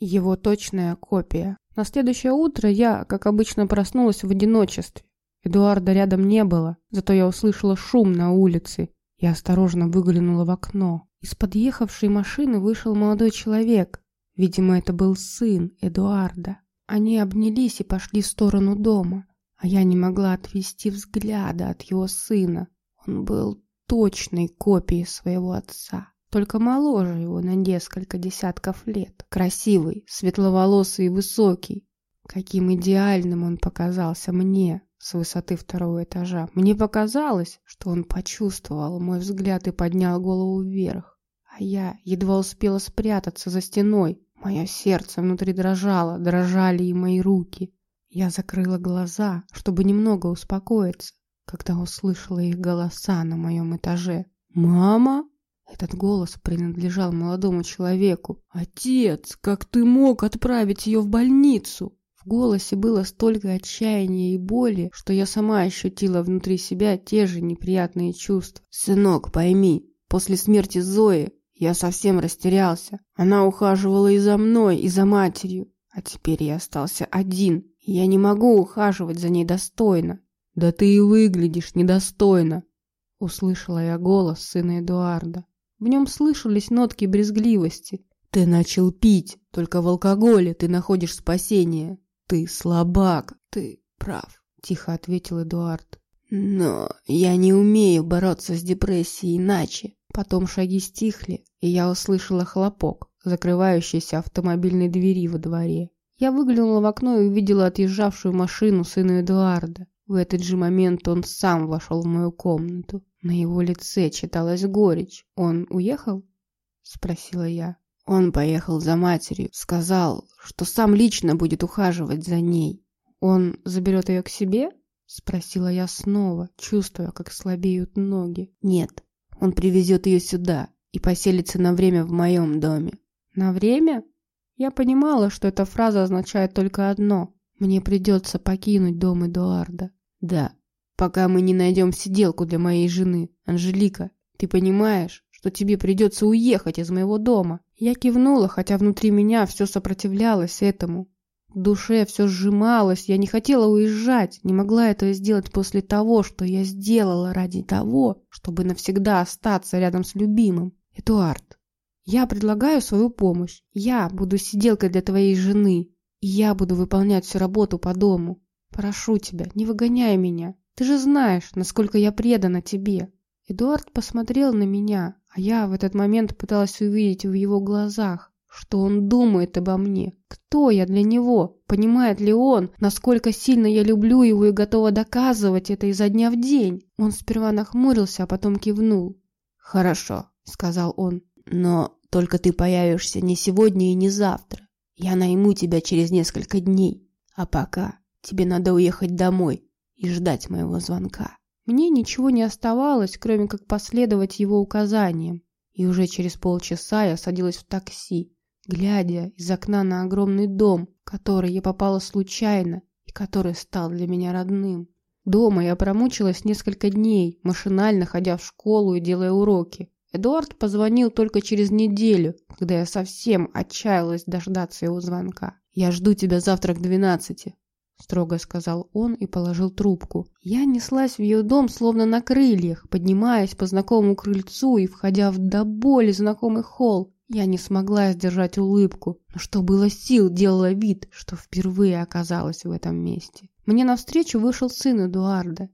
Его точная копия. На следующее утро я, как обычно, проснулась в одиночестве. Эдуарда рядом не было, зато я услышала шум на улице и осторожно выглянула в окно. Из подъехавшей машины вышел молодой человек. Видимо, это был сын Эдуарда. Они обнялись и пошли в сторону дома, а я не могла отвести взгляда от его сына. Он был точной копией своего отца только моложе его на несколько десятков лет. Красивый, светловолосый и высокий. Каким идеальным он показался мне с высоты второго этажа. Мне показалось, что он почувствовал мой взгляд и поднял голову вверх. А я едва успела спрятаться за стеной. Мое сердце внутри дрожало, дрожали и мои руки. Я закрыла глаза, чтобы немного успокоиться, когда услышала их голоса на моем этаже. «Мама?» Этот голос принадлежал молодому человеку. «Отец, как ты мог отправить ее в больницу?» В голосе было столько отчаяния и боли, что я сама ощутила внутри себя те же неприятные чувства. «Сынок, пойми, после смерти Зои я совсем растерялся. Она ухаживала и за мной, и за матерью. А теперь я остался один, и я не могу ухаживать за ней достойно». «Да ты и выглядишь недостойно», — услышала я голос сына Эдуарда. В нем слышались нотки брезгливости. «Ты начал пить, только в алкоголе ты находишь спасение. Ты слабак, ты прав», — тихо ответил Эдуард. «Но я не умею бороться с депрессией иначе». Потом шаги стихли, и я услышала хлопок, закрывающийся автомобильной двери во дворе. Я выглянула в окно и увидела отъезжавшую машину сына Эдуарда. В этот же момент он сам вошел в мою комнату. На его лице читалась горечь. «Он уехал?» — спросила я. Он поехал за матерью, сказал, что сам лично будет ухаживать за ней. «Он заберет ее к себе?» — спросила я снова, чувствуя, как слабеют ноги. «Нет, он привезет ее сюда и поселится на время в моем доме». «На время?» Я понимала, что эта фраза означает только одно. Мне придется покинуть дом Эдуарда. Да, пока мы не найдем сиделку для моей жены. Анжелика, ты понимаешь, что тебе придется уехать из моего дома? Я кивнула, хотя внутри меня все сопротивлялось этому. В душе все сжималось, я не хотела уезжать, не могла этого сделать после того, что я сделала ради того, чтобы навсегда остаться рядом с любимым. Эдуард, я предлагаю свою помощь. Я буду сиделкой для твоей жены, и я буду выполнять всю работу по дому. Прошу тебя, не выгоняй меня. Ты же знаешь, насколько я предана тебе. Эдуард посмотрел на меня, а я в этот момент пыталась увидеть в его глазах, что он думает обо мне. Кто я для него? Понимает ли он, насколько сильно я люблю его и готова доказывать это изо дня в день? Он сперва нахмурился, а потом кивнул. «Хорошо», — сказал он, — «но только ты появишься не сегодня и не завтра. Я найму тебя через несколько дней. А пока Тебе надо уехать домой и ждать моего звонка. Мне ничего не оставалось, кроме как последовать его указаниям. И уже через полчаса я садилась в такси, глядя из окна на огромный дом, в который я попала случайно и который стал для меня родным. Дома я промучилась несколько дней, машинально ходя в школу и делая уроки. Эдуард позвонил только через неделю, когда я совсем отчаялась дождаться его звонка. «Я жду тебя завтра к двенадцати», строго сказал он и положил трубку. Я неслась в ее дом словно на крыльях, поднимаясь по знакомому крыльцу и входя в до боли знакомый холл. Я не смогла сдержать улыбку, но что было сил, делала вид, что впервые оказалась в этом месте. Мне навстречу вышел сын Эдуарда.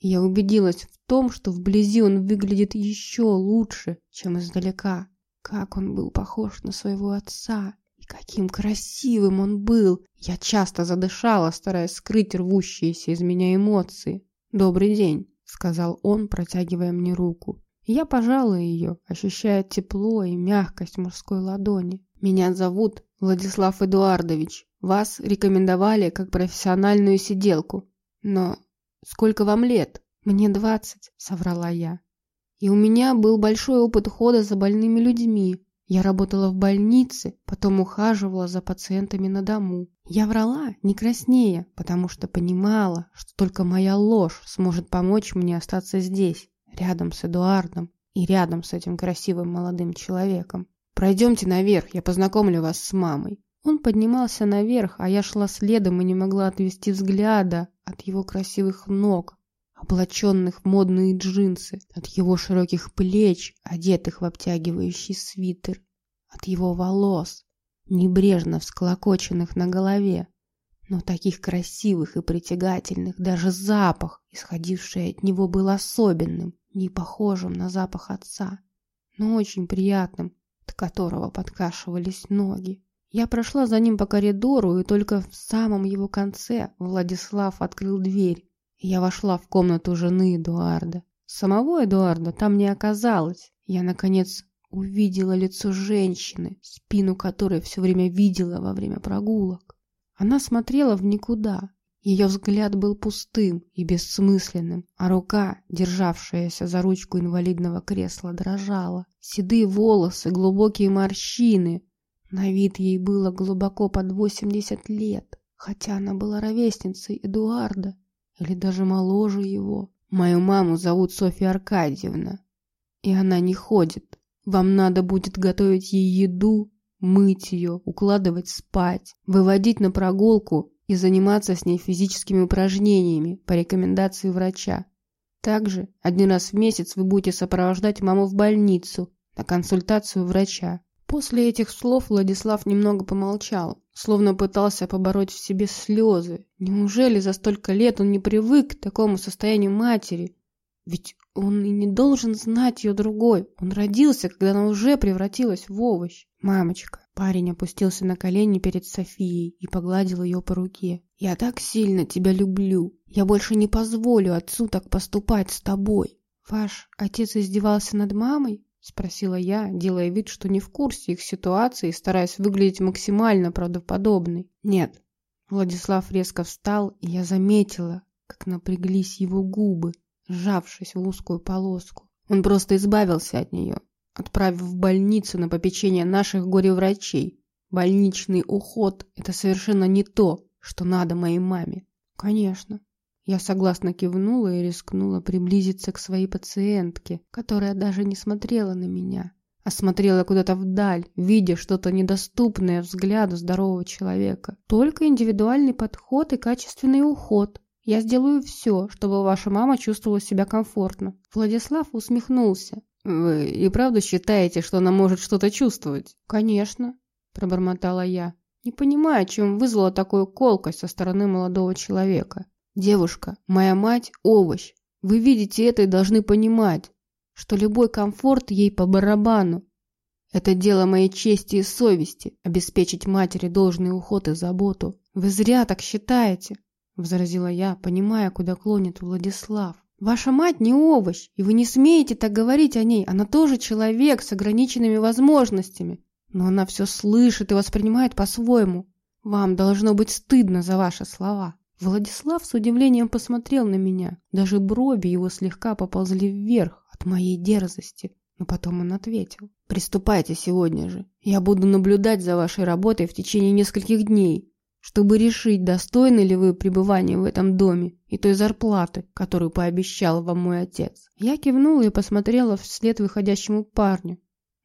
Я убедилась в том, что вблизи он выглядит еще лучше, чем издалека. Как он был похож на своего отца. Каким красивым он был! Я часто задышала, стараясь скрыть рвущиеся из меня эмоции. «Добрый день», — сказал он, протягивая мне руку. Я пожала ее, ощущая тепло и мягкость мужской ладони. «Меня зовут Владислав Эдуардович. Вас рекомендовали как профессиональную сиделку. Но сколько вам лет?» «Мне двадцать», — соврала я. «И у меня был большой опыт ухода за больными людьми. Я работала в больнице, потом ухаживала за пациентами на дому. Я врала, не краснея, потому что понимала, что только моя ложь сможет помочь мне остаться здесь, рядом с Эдуардом и рядом с этим красивым молодым человеком. «Пройдемте наверх, я познакомлю вас с мамой», Он поднимался наверх, а я шла следом и не могла отвести взгляда от его красивых ног, облаченных в модные джинсы, от его широких плеч, одетых в обтягивающий свитер, от его волос, небрежно всклокоченных на голове, но таких красивых и притягательных, даже запах, исходивший от него, был особенным, не похожим на запах отца, но очень приятным, от которого подкашивались ноги. Я прошла за ним по коридору, и только в самом его конце Владислав открыл дверь, я вошла в комнату жены Эдуарда. Самого Эдуарда там не оказалось. Я, наконец, увидела лицо женщины, спину которой все время видела во время прогулок. Она смотрела в никуда. Ее взгляд был пустым и бессмысленным, а рука, державшаяся за ручку инвалидного кресла, дрожала. Седые волосы, глубокие морщины, на вид ей было глубоко под 80 лет, хотя она была ровесницей Эдуарда или даже моложе его. Мою маму зовут Софья Аркадьевна, и она не ходит. Вам надо будет готовить ей еду, мыть ее, укладывать спать, выводить на прогулку и заниматься с ней физическими упражнениями по рекомендации врача. Также один раз в месяц вы будете сопровождать маму в больницу на консультацию врача. После этих слов Владислав немного помолчал, словно пытался побороть в себе слезы. Неужели за столько лет он не привык к такому состоянию матери? Ведь он и не должен знать ее другой. Он родился, когда она уже превратилась в овощ. «Мамочка!» Парень опустился на колени перед Софией и погладил ее по руке. «Я так сильно тебя люблю. Я больше не позволю отцу так поступать с тобой». «Ваш отец издевался над мамой?» — спросила я, делая вид, что не в курсе их ситуации, стараясь выглядеть максимально правдоподобной. «Нет». Владислав резко встал, и я заметила, как напряглись его губы, сжавшись в узкую полоску. Он просто избавился от нее, отправив в больницу на попечение наших горе-врачей. Больничный уход – это совершенно не то, что надо моей маме. Конечно. Я согласно кивнула и рискнула приблизиться к своей пациентке, которая даже не смотрела на меня, а смотрела куда-то вдаль, видя что-то недоступное взгляду здорового человека. Только индивидуальный подход и качественный уход. Я сделаю все, чтобы ваша мама чувствовала себя комфортно. Владислав усмехнулся. Вы и правда считаете, что она может что-то чувствовать? Конечно, пробормотала я, не понимая, чем вызвала такую колкость со стороны молодого человека. Девушка, моя мать – овощ. Вы видите это и должны понимать, что любой комфорт ей по барабану. Это дело моей чести и совести – обеспечить матери должный уход и заботу. Вы зря так считаете, – возразила я, понимая, куда клонит Владислав. Ваша мать не овощ, и вы не смеете так говорить о ней. Она тоже человек с ограниченными возможностями. Но она все слышит и воспринимает по-своему. Вам должно быть стыдно за ваши слова. Владислав с удивлением посмотрел на меня. Даже брови его слегка поползли вверх от моей дерзости. Но потом он ответил. «Приступайте сегодня же. Я буду наблюдать за вашей работой в течение нескольких дней, чтобы решить, достойны ли вы пребывания в этом доме и той зарплаты, которую пообещал вам мой отец». Я кивнула и посмотрела вслед выходящему парню.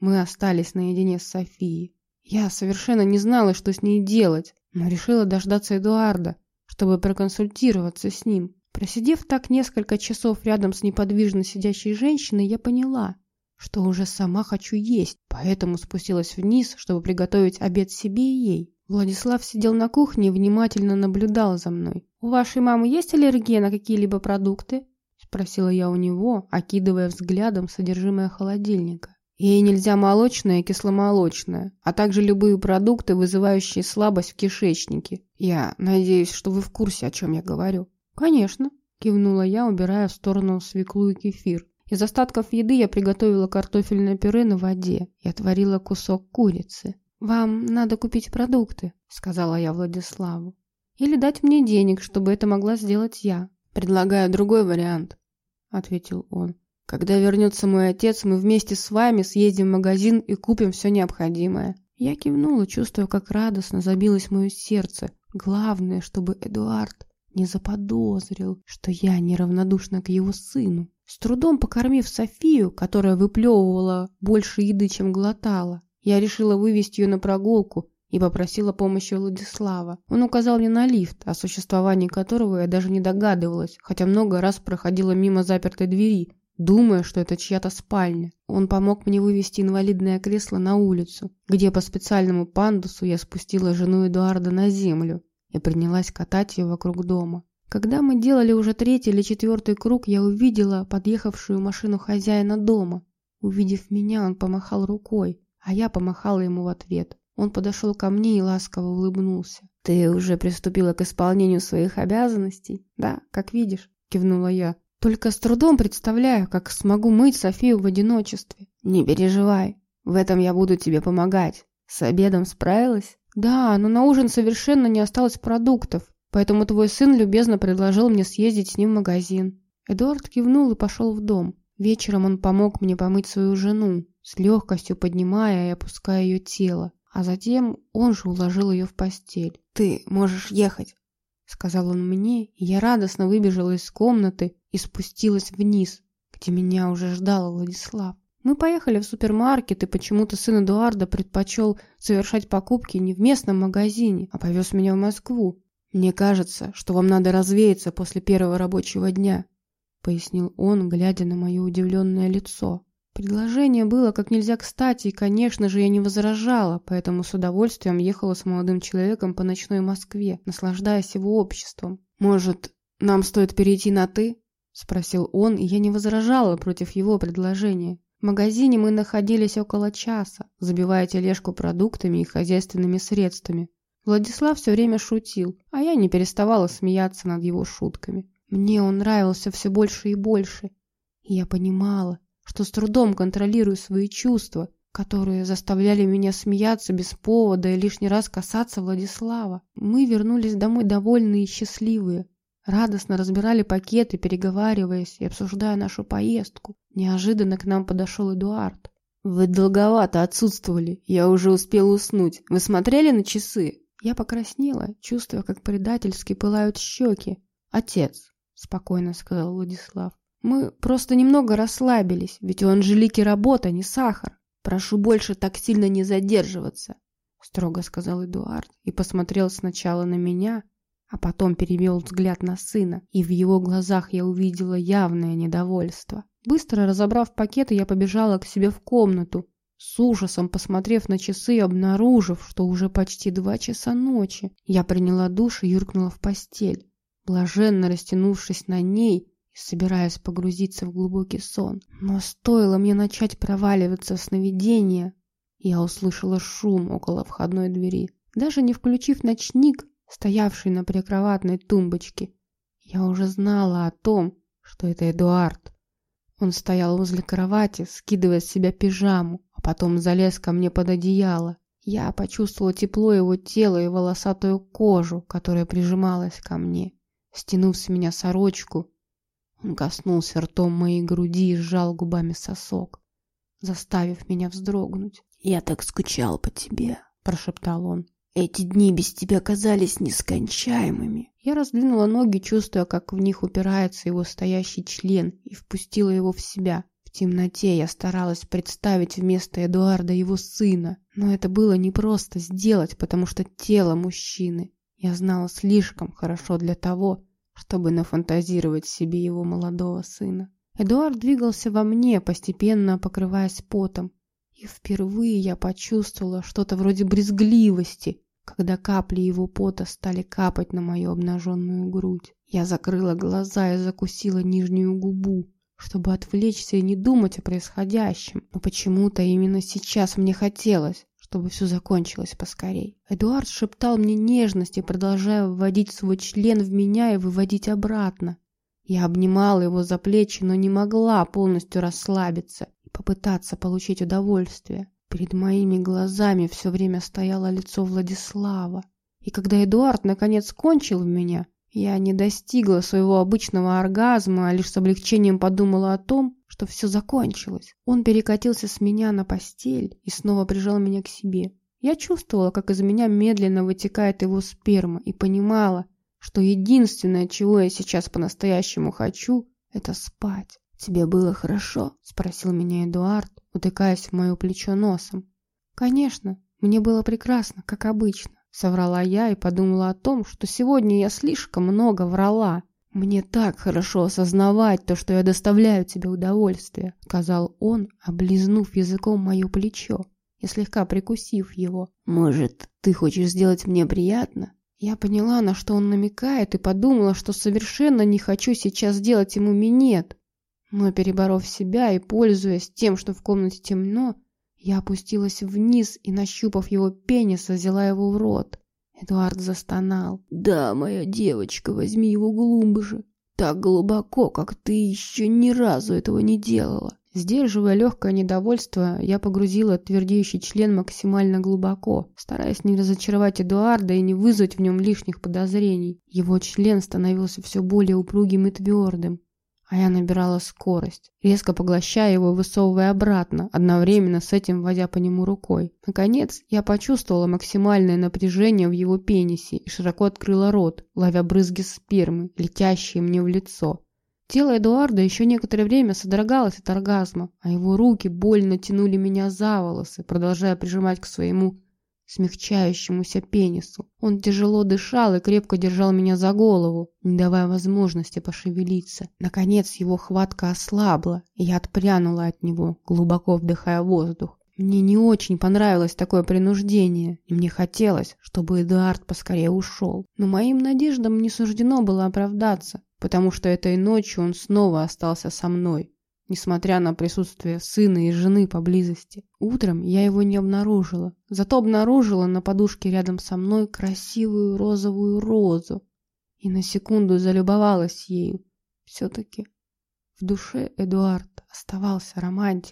Мы остались наедине с Софией. Я совершенно не знала, что с ней делать, но решила дождаться Эдуарда, чтобы проконсультироваться с ним. Просидев так несколько часов рядом с неподвижно сидящей женщиной, я поняла, что уже сама хочу есть, поэтому спустилась вниз, чтобы приготовить обед себе и ей. Владислав сидел на кухне и внимательно наблюдал за мной. «У вашей мамы есть аллергия на какие-либо продукты?» Спросила я у него, окидывая взглядом содержимое холодильника. Ей нельзя молочное и кисломолочное, а также любые продукты, вызывающие слабость в кишечнике. Я надеюсь, что вы в курсе, о чем я говорю. Конечно, кивнула я, убирая в сторону свеклу и кефир. Из остатков еды я приготовила картофельное пюре на воде и отварила кусок курицы. «Вам надо купить продукты», — сказала я Владиславу. «Или дать мне денег, чтобы это могла сделать я». «Предлагаю другой вариант», — ответил он. Когда вернется мой отец, мы вместе с вами съездим в магазин и купим все необходимое. Я кивнула, чувствуя, как радостно забилось мое сердце. Главное, чтобы Эдуард не заподозрил, что я неравнодушна к его сыну. С трудом покормив Софию, которая выплевывала больше еды, чем глотала, я решила вывести ее на прогулку и попросила помощи Владислава. Он указал мне на лифт, о существовании которого я даже не догадывалась, хотя много раз проходила мимо запертой двери, думая, что это чья-то спальня. Он помог мне вывести инвалидное кресло на улицу, где по специальному пандусу я спустила жену Эдуарда на землю и принялась катать ее вокруг дома. Когда мы делали уже третий или четвертый круг, я увидела подъехавшую машину хозяина дома. Увидев меня, он помахал рукой, а я помахала ему в ответ. Он подошел ко мне и ласково улыбнулся. «Ты уже приступила к исполнению своих обязанностей?» «Да, как видишь», — кивнула я. «Только с трудом представляю, как смогу мыть Софию в одиночестве». «Не переживай, в этом я буду тебе помогать. С обедом справилась?» «Да, но на ужин совершенно не осталось продуктов, поэтому твой сын любезно предложил мне съездить с ним в магазин». Эдуард кивнул и пошел в дом. Вечером он помог мне помыть свою жену, с легкостью поднимая и опуская ее тело. А затем он же уложил ее в постель. «Ты можешь ехать», — сказал он мне, и я радостно выбежала из комнаты и спустилась вниз, где меня уже ждал Владислав. Мы поехали в супермаркет, и почему-то сын Эдуарда предпочел совершать покупки не в местном магазине, а повез меня в Москву. «Мне кажется, что вам надо развеяться после первого рабочего дня», — пояснил он, глядя на мое удивленное лицо. Предложение было как нельзя кстати, и, конечно же, я не возражала, поэтому с удовольствием ехала с молодым человеком по ночной Москве, наслаждаясь его обществом. «Может, нам стоит перейти на «ты»?» – спросил он, и я не возражала против его предложения. В магазине мы находились около часа, забивая тележку продуктами и хозяйственными средствами. Владислав все время шутил, а я не переставала смеяться над его шутками. Мне он нравился все больше и больше, и я понимала, что с трудом контролирую свои чувства, которые заставляли меня смеяться без повода и лишний раз касаться Владислава. Мы вернулись домой довольные и счастливые. Радостно разбирали пакеты, переговариваясь и обсуждая нашу поездку. Неожиданно к нам подошел Эдуард. «Вы долговато отсутствовали. Я уже успел уснуть. Вы смотрели на часы?» Я покраснела, чувствуя, как предательски пылают щеки. «Отец», — спокойно сказал Владислав, мы просто немного расслабились, ведь у Анжелики работа, не сахар. Прошу больше так сильно не задерживаться, строго сказал Эдуард и посмотрел сначала на меня, а потом перевел взгляд на сына, и в его глазах я увидела явное недовольство. Быстро разобрав пакеты, я побежала к себе в комнату, с ужасом посмотрев на часы и обнаружив, что уже почти два часа ночи. Я приняла душ и юркнула в постель. Блаженно растянувшись на ней, и собираясь погрузиться в глубокий сон. Но стоило мне начать проваливаться в сновидение, я услышала шум около входной двери. Даже не включив ночник, стоявший на прикроватной тумбочке, я уже знала о том, что это Эдуард. Он стоял возле кровати, скидывая с себя пижаму, а потом залез ко мне под одеяло. Я почувствовала тепло его тела и волосатую кожу, которая прижималась ко мне. Стянув с меня сорочку, он коснулся ртом моей груди и сжал губами сосок, заставив меня вздрогнуть. «Я так скучал по тебе», — прошептал он. «Эти дни без тебя казались нескончаемыми». Я раздвинула ноги, чувствуя, как в них упирается его стоящий член, и впустила его в себя. В темноте я старалась представить вместо Эдуарда его сына, но это было непросто сделать, потому что тело мужчины я знала слишком хорошо для того, чтобы нафантазировать себе его молодого сына. Эдуард двигался во мне, постепенно покрываясь потом. И впервые я почувствовала что-то вроде брезгливости, когда капли его пота стали капать на мою обнаженную грудь. Я закрыла глаза и закусила нижнюю губу, чтобы отвлечься и не думать о происходящем. Но почему-то именно сейчас мне хотелось, чтобы все закончилось поскорей. Эдуард шептал мне нежности, продолжая вводить свой член в меня и выводить обратно. Я обнимала его за плечи, но не могла полностью расслабиться попытаться получить удовольствие. Перед моими глазами все время стояло лицо Владислава. И когда Эдуард наконец кончил в меня, я не достигла своего обычного оргазма, а лишь с облегчением подумала о том, что все закончилось. Он перекатился с меня на постель и снова прижал меня к себе. Я чувствовала, как из меня медленно вытекает его сперма и понимала, что единственное, чего я сейчас по-настоящему хочу, это спать. «Тебе было хорошо?» – спросил меня Эдуард, утыкаясь в мое плечо носом. «Конечно, Мне было прекрасно, как обычно. Соврала я и подумала о том, что сегодня я слишком много врала. «Мне так хорошо осознавать то, что я доставляю тебе удовольствие», сказал он, облизнув языком мое плечо и слегка прикусив его. «Может, ты хочешь сделать мне приятно?» Я поняла, на что он намекает, и подумала, что совершенно не хочу сейчас делать ему минет. Но, переборов себя и пользуясь тем, что в комнате темно, я опустилась вниз и, нащупав его пенис, взяла его в рот. Эдуард застонал. «Да, моя девочка, возьми его глубже. Так глубоко, как ты еще ни разу этого не делала». Сдерживая легкое недовольство, я погрузила твердеющий член максимально глубоко, стараясь не разочаровать Эдуарда и не вызвать в нем лишних подозрений. Его член становился все более упругим и твердым а я набирала скорость, резко поглощая его и высовывая обратно, одновременно с этим вводя по нему рукой. Наконец, я почувствовала максимальное напряжение в его пенисе и широко открыла рот, ловя брызги спермы, летящие мне в лицо. Тело Эдуарда еще некоторое время содрогалось от оргазма, а его руки больно тянули меня за волосы, продолжая прижимать к своему смягчающемуся пенису. Он тяжело дышал и крепко держал меня за голову, не давая возможности пошевелиться. Наконец его хватка ослабла, и я отпрянула от него, глубоко вдыхая воздух. Мне не очень понравилось такое принуждение, и мне хотелось, чтобы Эдуард поскорее ушел. Но моим надеждам не суждено было оправдаться, потому что этой ночью он снова остался со мной несмотря на присутствие сына и жены поблизости. Утром я его не обнаружила, зато обнаружила на подушке рядом со мной красивую розовую розу и на секунду залюбовалась ею. Все-таки в душе Эдуард оставался романтиком.